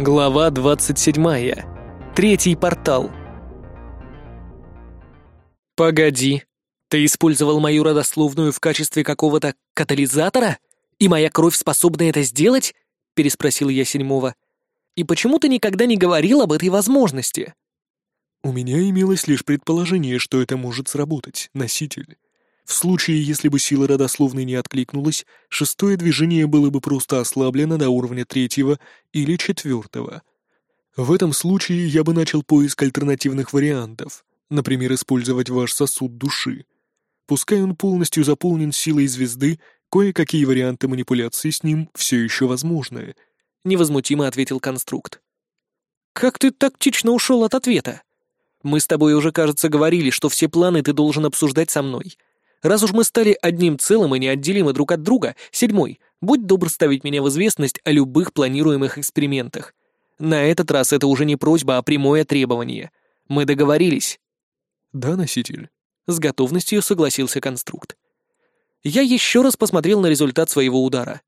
Глава 27. Третий портал. «Погоди, ты использовал мою родословную в качестве какого-то катализатора? И моя кровь способна это сделать?» — переспросил я седьмого. «И почему ты никогда не говорил об этой возможности?» «У меня имелось лишь предположение, что это может сработать, носитель. В случае, если бы сила родословной не откликнулась, шестое движение было бы просто ослаблено до уровня третьего или четвертого. В этом случае я бы начал поиск альтернативных вариантов, например, использовать ваш сосуд души. Пускай он полностью заполнен силой звезды, кое-какие варианты манипуляции с ним все еще возможны», — невозмутимо ответил конструкт. «Как ты тактично ушел от ответа? Мы с тобой уже, кажется, говорили, что все планы ты должен обсуждать со мной». Раз уж мы стали одним целым и неотделимы друг от друга, седьмой, будь добр ставить меня в известность о любых планируемых экспериментах. На этот раз это уже не просьба, а прямое требование. Мы договорились. Да, носитель. С готовностью согласился конструкт. Я еще раз посмотрел на результат своего удара.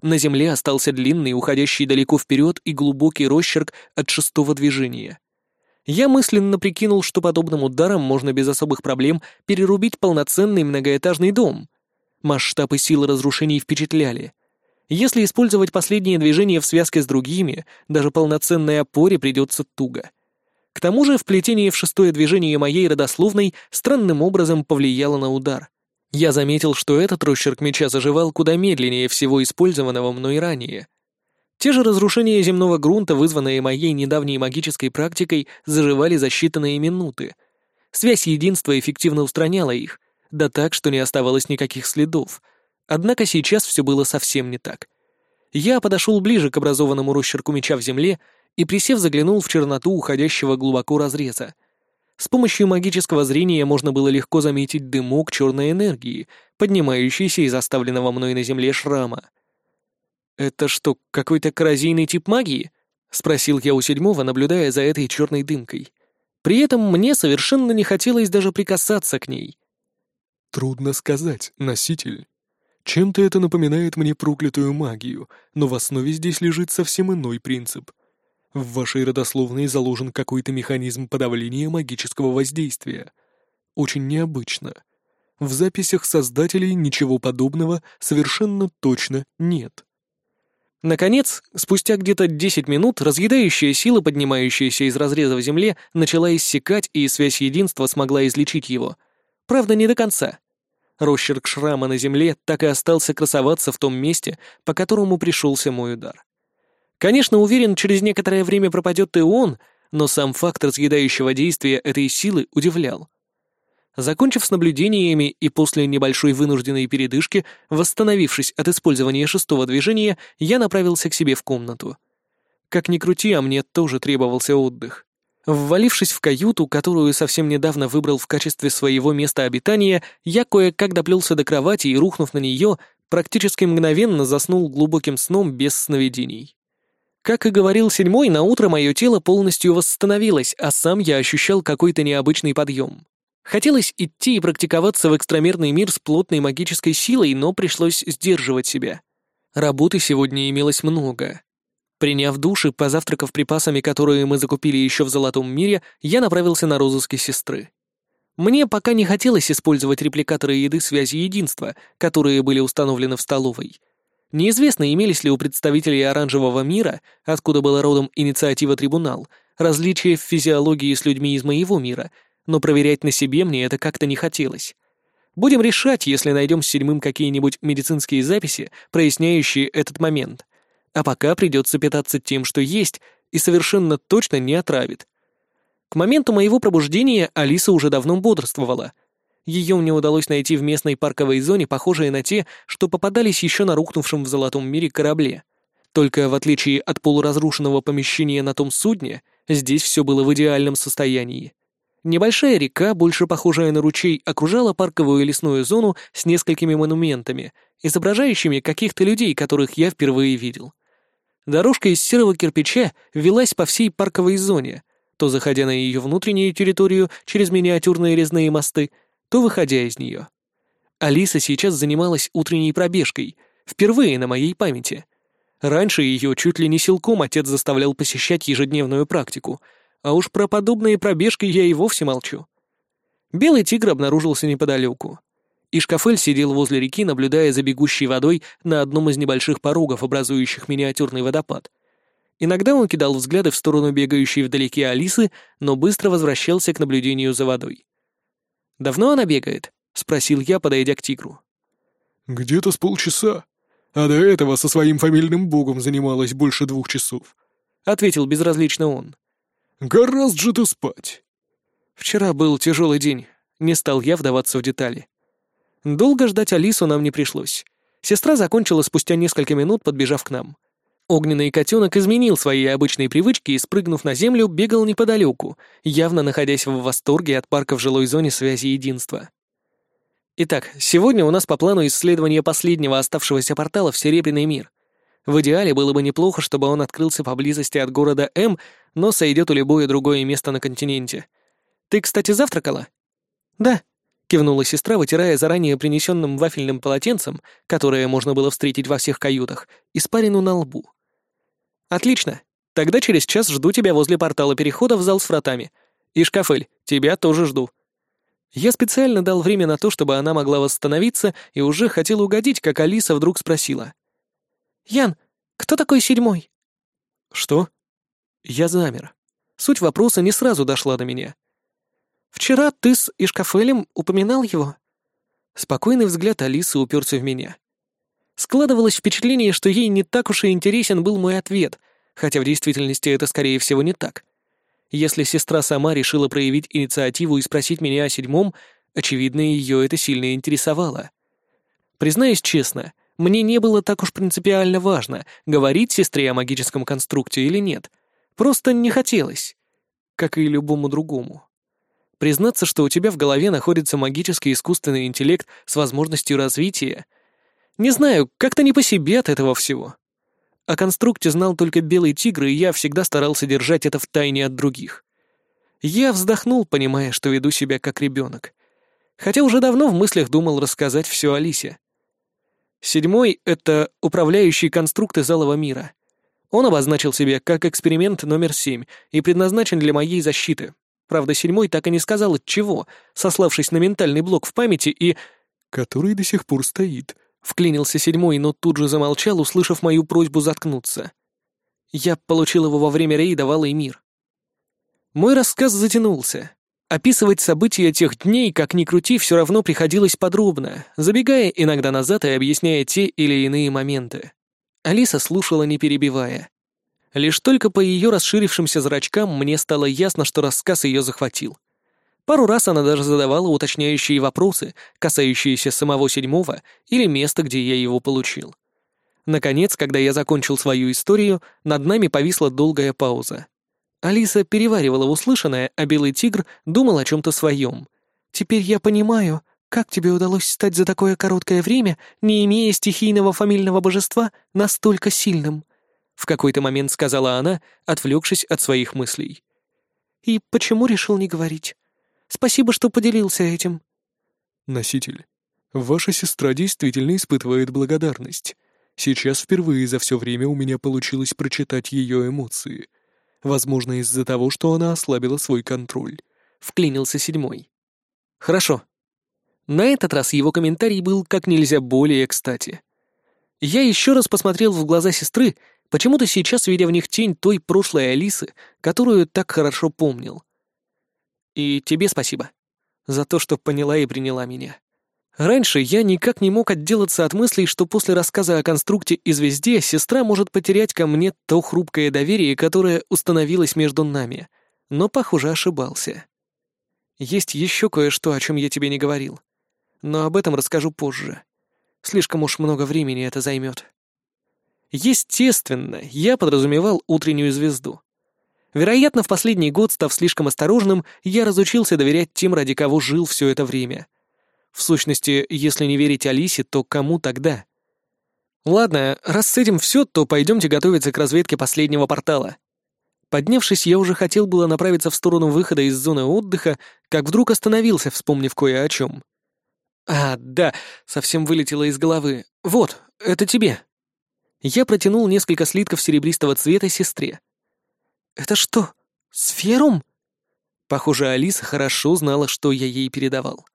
На земле остался длинный, уходящий далеко вперед и глубокий росчерк от шестого движения. Я мысленно прикинул, что подобным ударом можно без особых проблем перерубить полноценный многоэтажный дом. Масштаб и силы разрушений впечатляли. Если использовать последнее движение в связке с другими, даже полноценной опоре придется туго. К тому же вплетение в шестое движение моей родословной странным образом повлияло на удар. Я заметил, что этот росчерк меча заживал куда медленнее всего использованного мной ранее — те же разрушения земного грунта, вызванные моей недавней магической практикой, заживали за считанные минуты. Связь единства эффективно устраняла их, да так, что не оставалось никаких следов. Однако сейчас все было совсем не так. Я подошел ближе к образованному росчерку меча в земле и, присев, заглянул в черноту уходящего глубоко разреза. С помощью магического зрения можно было легко заметить дымок черной энергии, поднимающийся из оставленного мной на земле шрама. «Это что, какой-то коррозийный тип магии?» — спросил я у седьмого, наблюдая за этой черной дымкой. При этом мне совершенно не хотелось даже прикасаться к ней. «Трудно сказать, носитель. Чем-то это напоминает мне проклятую магию, но в основе здесь лежит совсем иной принцип. В вашей родословной заложен какой-то механизм подавления магического воздействия. Очень необычно. В записях создателей ничего подобного совершенно точно нет». Наконец, спустя где-то 10 минут, разъедающая сила, поднимающаяся из разреза в земле, начала иссякать, и связь единства смогла излечить его. Правда, не до конца. Росчерк шрама на земле так и остался красоваться в том месте, по которому пришелся мой удар. Конечно, уверен, через некоторое время пропадет и он, но сам факт разъедающего действия этой силы удивлял. Закончив с наблюдениями и после небольшой вынужденной передышки, восстановившись от использования шестого движения, я направился к себе в комнату. Как ни крути, а мне тоже требовался отдых. Ввалившись в каюту, которую совсем недавно выбрал в качестве своего места обитания, я кое-как доплелся до кровати и, рухнув на нее, практически мгновенно заснул глубоким сном без сновидений. Как и говорил седьмой, на утро мое тело полностью восстановилось, а сам я ощущал какой-то необычный подъем. Хотелось идти и практиковаться в экстрамерный мир с плотной магической силой, но пришлось сдерживать себя. Работы сегодня имелось много. Приняв душ и позавтракав припасами, которые мы закупили еще в Золотом мире, я направился на розыски сестры. Мне пока не хотелось использовать репликаторы еды связи единства, которые были установлены в столовой. Неизвестно, имелись ли у представителей оранжевого мира, откуда была родом инициатива трибунал, различия в физиологии с людьми из моего мира — но проверять на себе мне это как-то не хотелось. Будем решать, если найдем с седьмым какие-нибудь медицинские записи, проясняющие этот момент. А пока придется питаться тем, что есть, и совершенно точно не отравит. К моменту моего пробуждения Алиса уже давно бодрствовала. Ее мне удалось найти в местной парковой зоне, похожие на те, что попадались еще на рухнувшем в Золотом мире корабле. Только в отличие от полуразрушенного помещения на том судне, здесь все было в идеальном состоянии. Небольшая река, больше похожая на ручей, окружала парковую лесную зону с несколькими монументами, изображающими каких-то людей, которых я впервые видел. Дорожка из серого кирпича велась по всей парковой зоне, то заходя на ее внутреннюю территорию через миниатюрные резные мосты, то выходя из нее. Алиса сейчас занималась утренней пробежкой, впервые на моей памяти. Раньше ее чуть ли не силком отец заставлял посещать ежедневную практику, а уж про подобные пробежки я и вовсе молчу. Белый тигр обнаружился неподалеку. Ишкафель сидел возле реки, наблюдая за бегущей водой на одном из небольших порогов, образующих миниатюрный водопад. Иногда он кидал взгляды в сторону бегающей вдалеке Алисы, но быстро возвращался к наблюдению за водой. «Давно она бегает?» — спросил я, подойдя к тигру. «Где-то с полчаса. А до этого со своим фамильным богом занималась больше двух часов», — ответил безразлично он. «Гораздо же ты спать». Вчера был тяжелый день, не стал я вдаваться в детали. Долго ждать Алису нам не пришлось. Сестра закончила спустя несколько минут, подбежав к нам. Огненный котенок изменил свои обычные привычки и, спрыгнув на землю, бегал неподалеку, явно находясь в восторге от парка в жилой зоне связи единства. Итак, сегодня у нас по плану исследование последнего оставшегося портала в Серебряный мир. В идеале было бы неплохо, чтобы он открылся поблизости от города М, но сойдет у любое другое место на континенте. Ты, кстати, завтракала? Да, кивнула сестра, вытирая заранее принесенным вафельным полотенцем, которое можно было встретить во всех каютах, испарину на лбу. «Отлично. Тогда через час жду тебя возле портала перехода в зал с вратами. И Шкафель, тебя тоже жду». Я специально дал время на то, чтобы она могла восстановиться, и уже хотел угодить, как Алиса вдруг спросила. «Ян, кто такой седьмой?» «Что?» Я замер. Суть вопроса не сразу дошла до меня. «Вчера ты с Ишкафелем упоминал его?» Спокойный взгляд Алисы уперся в меня. Складывалось впечатление, что ей не так уж и интересен был мой ответ, хотя в действительности это, скорее всего, не так. Если сестра сама решила проявить инициативу и спросить меня о седьмом, очевидно, ее это сильно интересовало. Признаюсь честно, мне не было так уж принципиально важно, говорить сестре о магическом конструкте или нет. Просто не хотелось. Как и любому другому. Признаться, что у тебя в голове находится магический искусственный интеллект с возможностью развития — не знаю, как-то не по себе от этого всего. О конструкте знал только Белый Тигр, и я всегда старался держать это в тайне от других. Я вздохнул, понимая, что веду себя как ребенок. Хотя уже давно в мыслях думал рассказать все Алисе. Седьмой — это управляющий конструкт из Алого мира. Он обозначил себя как эксперимент номер семь и предназначен для моей защиты. Правда, седьмой так и не сказал от чего, сославшись на ментальный блок в памяти и... Который до сих пор стоит, Вклинился седьмой, но тут же замолчал, услышав мою просьбу заткнуться. Я получил его во время рейда в Алый мир. Мой рассказ затянулся. Описывать события тех дней, как ни крути, все равно приходилось подробно, забегая иногда назад и объясняя те или иные моменты. Алиса слушала, не перебивая. Лишь только по ее расширившимся зрачкам мне стало ясно, что рассказ ее захватил. Пару раз она даже задавала уточняющие вопросы, касающиеся самого седьмого или места, где я его получил. Наконец, когда я закончил свою историю, над нами повисла долгая пауза. Алиса переваривала услышанное, а Белый Тигр думал о чем-то своем. «Теперь я понимаю, как тебе удалось стать за такое короткое время, не имея стихийного фамильного божества, настолько сильным?» В какой-то момент сказала она, отвлекшись от своих мыслей. «И почему решил не говорить? Спасибо, что поделился этим». «Носитель, ваша сестра действительно испытывает благодарность. Сейчас впервые за все время у меня получилось прочитать ее эмоции. Возможно, из-за того, что она ослабила свой контроль». Вклинился седьмой. «Хорошо». На этот раз его комментарий был как нельзя более кстати. Я еще раз посмотрел в глаза сестры, почему-то сейчас видя в них тень той прошлой Алисы, которую так хорошо помнил. И тебе спасибо. За то, что поняла и приняла меня. Раньше я никак не мог отделаться от мыслей, что после рассказа о конструкте и звезде сестра может потерять ко мне то хрупкое доверие, которое установилось между нами. Но, похоже, ошибался. Есть еще кое-что, о чем я тебе не говорил. Но об этом расскажу позже. Слишком уж много времени это займет. Естественно, я подразумевал утреннюю звезду. Вероятно, в последний год, став слишком осторожным, я разучился доверять тем, ради кого жил все это время. В сущности, если не верить Алисе, то кому тогда? Ладно, раз с этим все, то пойдемте готовиться к разведке последнего портала. Поднявшись, я уже хотел было направиться в сторону выхода из зоны отдыха, как вдруг остановился, вспомнив кое о чем. А, да, совсем вылетело из головы. Вот, это тебе. Я протянул несколько слитков серебристого цвета сестре. «Это что, сферум?» Похоже, Алиса хорошо знала, что я ей передавал.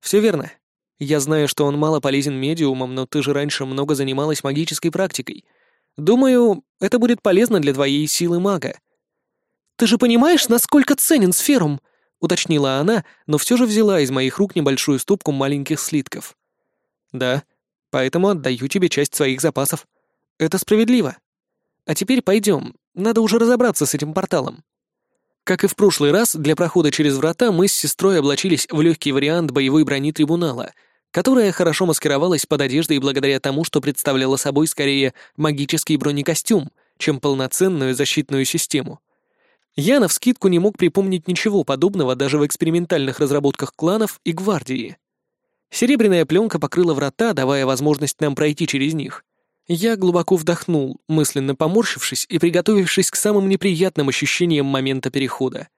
«Все верно. Я знаю, что он мало полезен медиумам, но ты же раньше много занималась магической практикой. Думаю, это будет полезно для твоей силы мага». «Ты же понимаешь, насколько ценен сферум?» — уточнила она, но все же взяла из моих рук небольшую ступку маленьких слитков. «Да, поэтому отдаю тебе часть своих запасов. Это справедливо. А теперь пойдем, надо уже разобраться с этим порталом». Как и в прошлый раз, для прохода через врата мы с сестрой облачились в легкий вариант боевой брони трибунала, которая хорошо маскировалась под одеждой благодаря тому, что представляла собой скорее магический бронекостюм, чем полноценную защитную систему. Я навскидку не мог припомнить ничего подобного даже в экспериментальных разработках кланов и гвардии. Серебряная пленка покрыла врата, давая возможность нам пройти через них. Я глубоко вдохнул, мысленно поморщившись и приготовившись к самым неприятным ощущениям момента перехода.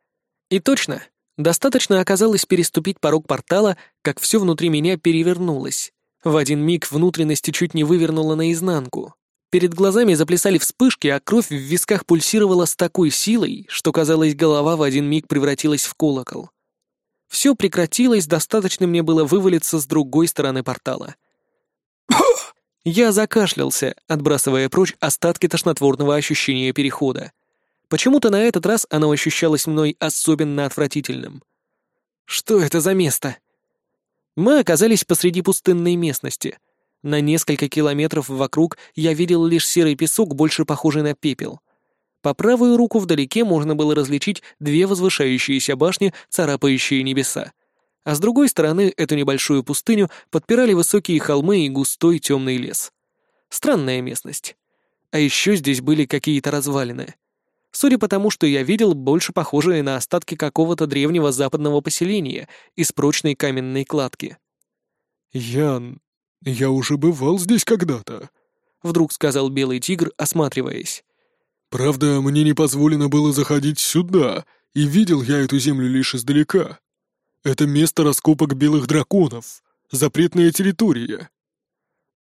И точно, достаточно оказалось переступить порог портала, как все внутри меня перевернулось. В один миг внутренности чуть не вывернуло наизнанку. Перед глазами заплясали вспышки, а кровь в висках пульсировала с такой силой, что, казалось, голова в один миг превратилась в колокол. Все прекратилось, достаточно мне было вывалиться с другой стороны портала. Я закашлялся, отбрасывая прочь остатки тошнотворного ощущения перехода. Почему-то на этот раз оно ощущалось мной особенно отвратительным. Что это за место? Мы оказались посреди пустынной местности. На несколько километров вокруг я видел лишь серый песок, больше похожий на пепел. По правую руку вдалеке можно было различить две возвышающиеся башни, царапающие небеса а с другой стороны эту небольшую пустыню подпирали высокие холмы и густой темный лес. Странная местность. А еще здесь были какие-то развалины. Судя по тому, что я видел, больше похожие на остатки какого-то древнего западного поселения из прочной каменной кладки. «Ян, я уже бывал здесь когда-то», — вдруг сказал белый тигр, осматриваясь. «Правда, мне не позволено было заходить сюда, и видел я эту землю лишь издалека. Это место раскопок белых драконов. Запретная территория.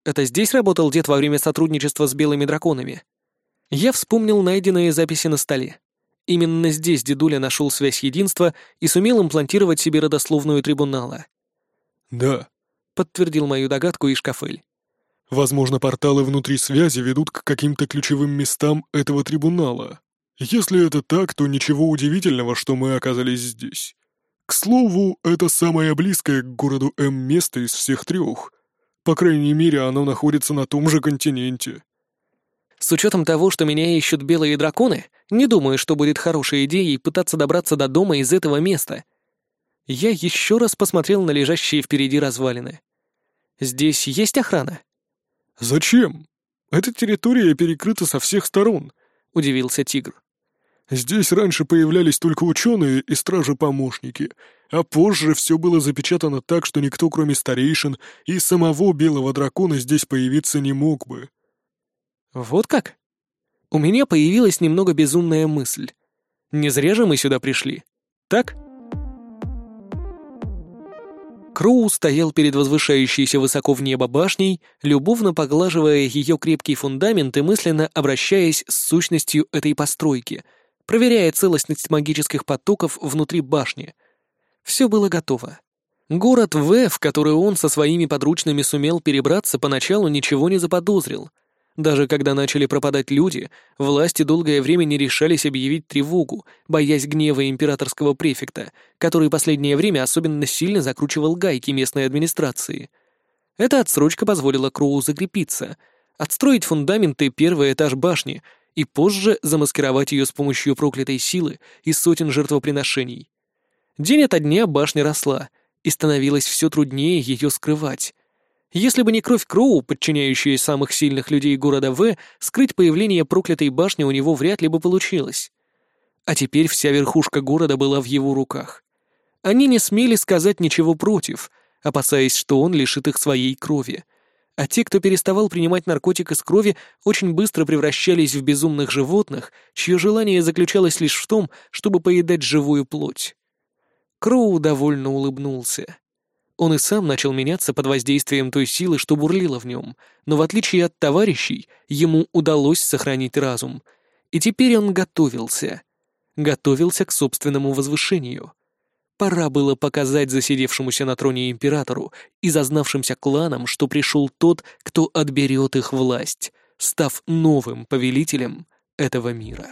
Это здесь работал дед во время сотрудничества с белыми драконами? Я вспомнил найденные записи на столе. Именно здесь дедуля нашел связь единства и сумел имплантировать себе родословную трибунала. «Да», — подтвердил мою догадку и Шкафель. «Возможно, порталы внутри связи ведут к каким-то ключевым местам этого трибунала. Если это так, то ничего удивительного, что мы оказались здесь. К слову, это самое близкое к городу М место из всех трех. По крайней мере, оно находится на том же континенте. С учетом того, что меня ищут белые драконы, не думаю, что будет хорошей идеей пытаться добраться до дома из этого места. Я еще раз посмотрел на лежащие впереди развалины. Здесь есть охрана? Зачем? Эта территория перекрыта со всех сторон, удивился тигр. Здесь раньше появлялись только ученые и стражи-помощники, а позже все было запечатано так, что никто, кроме старейшин и самого белого дракона, здесь появиться не мог бы. Вот как? У меня появилась немного безумная мысль. Не зря же мы сюда пришли, так? Кроу стоял перед возвышающейся высоко в небо башней, любовно поглаживая ее крепкий фундамент и мысленно обращаясь с сущностью этой постройки — проверяя целостность магических потоков внутри башни. Все было готово. Город В, в который он со своими подручными сумел перебраться, поначалу ничего не заподозрил. Даже когда начали пропадать люди, власти долгое время не решались объявить тревогу, боясь гнева императорского префекта, который последнее время особенно сильно закручивал гайки местной администрации. Эта отсрочка позволила Кроу закрепиться, отстроить фундаменты первый этаж башни — и позже замаскировать ее с помощью проклятой силы и сотен жертвоприношений. День ото дня башня росла, и становилось все труднее ее скрывать. Если бы не кровь Кроу, подчиняющая самых сильных людей города В, скрыть появление проклятой башни у него вряд ли бы получилось. А теперь вся верхушка города была в его руках. Они не смели сказать ничего против, опасаясь, что он лишит их своей крови — а те, кто переставал принимать наркотик из крови, очень быстро превращались в безумных животных, чье желание заключалось лишь в том, чтобы поедать живую плоть. Кроу довольно улыбнулся. Он и сам начал меняться под воздействием той силы, что бурлила в нем, но в отличие от товарищей, ему удалось сохранить разум. И теперь он готовился. Готовился к собственному возвышению. Пора было показать засидевшемуся на троне императору и зазнавшимся кланам, что пришел тот, кто отберет их власть, став новым повелителем этого мира.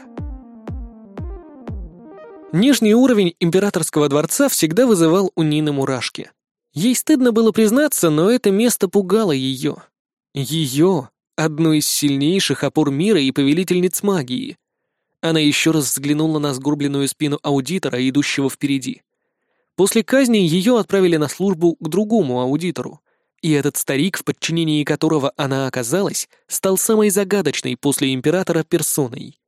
Нижний уровень императорского дворца всегда вызывал у Нины мурашки. Ей стыдно было признаться, но это место пугало ее. Ее, одну из сильнейших опор мира и повелительниц магии. Она еще раз взглянула на сгорбленную спину аудитора, идущего впереди. После казни ее отправили на службу к другому аудитору, и этот старик, в подчинении которого она оказалась, стал самой загадочной после императора персоной.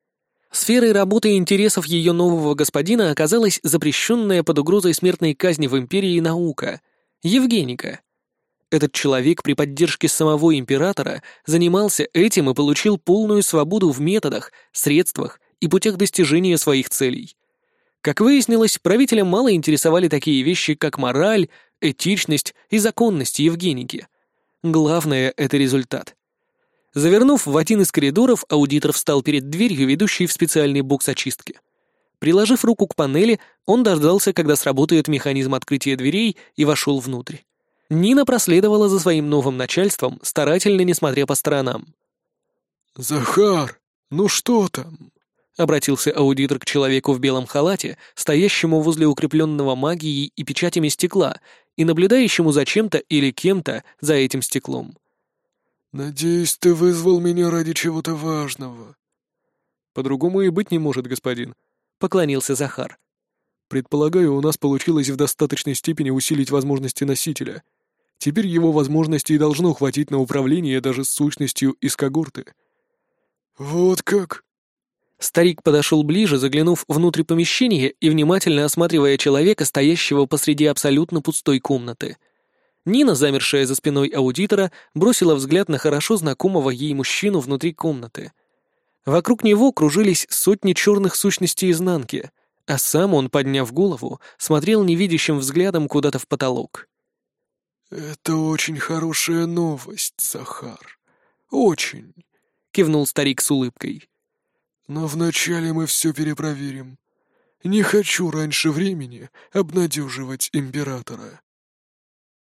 Сферой работы и интересов ее нового господина оказалась запрещенная под угрозой смертной казни в империи наука — Евгеника. Этот человек при поддержке самого императора занимался этим и получил полную свободу в методах, средствах и путях достижения своих целей. Как выяснилось, правителя мало интересовали такие вещи, как мораль, этичность и законность Евгеники. Главное — это результат. Завернув в один из коридоров, аудитор встал перед дверью, ведущей в специальный бокс очистки. Приложив руку к панели, он дождался, когда сработает механизм открытия дверей, и вошел внутрь. Нина проследовала за своим новым начальством, старательно не смотря по сторонам. «Захар, ну что там?» — обратился аудитор к человеку в белом халате, стоящему возле укрепленного магией и печатями стекла, и наблюдающему за чем-то или кем-то за этим стеклом. «Надеюсь, ты вызвал меня ради чего-то важного». «По-другому и быть не может, господин», поклонился Захар. «Предполагаю, у нас получилось в достаточной степени усилить возможности носителя. Теперь его возможностей должно хватить на управление даже с сущностью из когорты». «Вот как?» Старик подошел ближе, заглянув внутрь помещения и внимательно осматривая человека, стоящего посреди абсолютно пустой комнаты. Нина, замершая за спиной аудитора, бросила взгляд на хорошо знакомого ей мужчину внутри комнаты. Вокруг него кружились сотни черных сущностей изнанки, а сам он, подняв голову, смотрел невидящим взглядом куда-то в потолок. «Это очень хорошая новость, Захар. Очень», — кивнул старик с улыбкой. «Но вначале мы все перепроверим. Не хочу раньше времени обнадеживать императора».